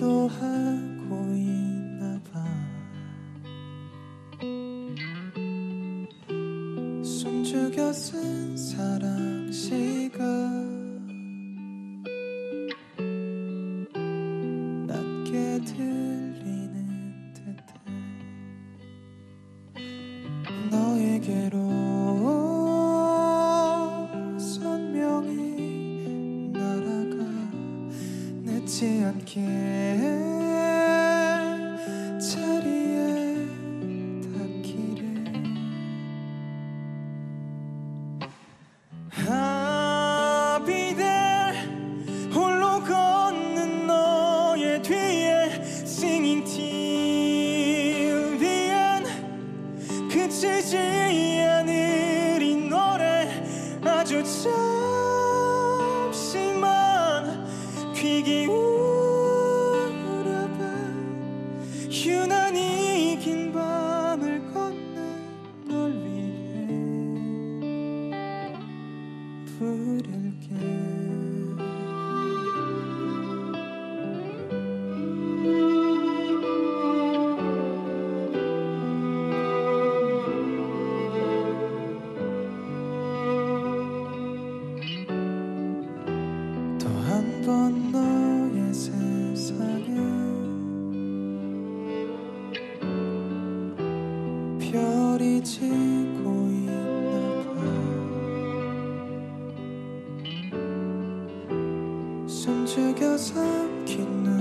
기도하고 있나 봐. 숨죽여 쓴 사랑 시가 낮게 들리는 듯해 너에게로 선명히 날아가. 늦지 않게 잠시만 귀 기울 숨죽여 삼키는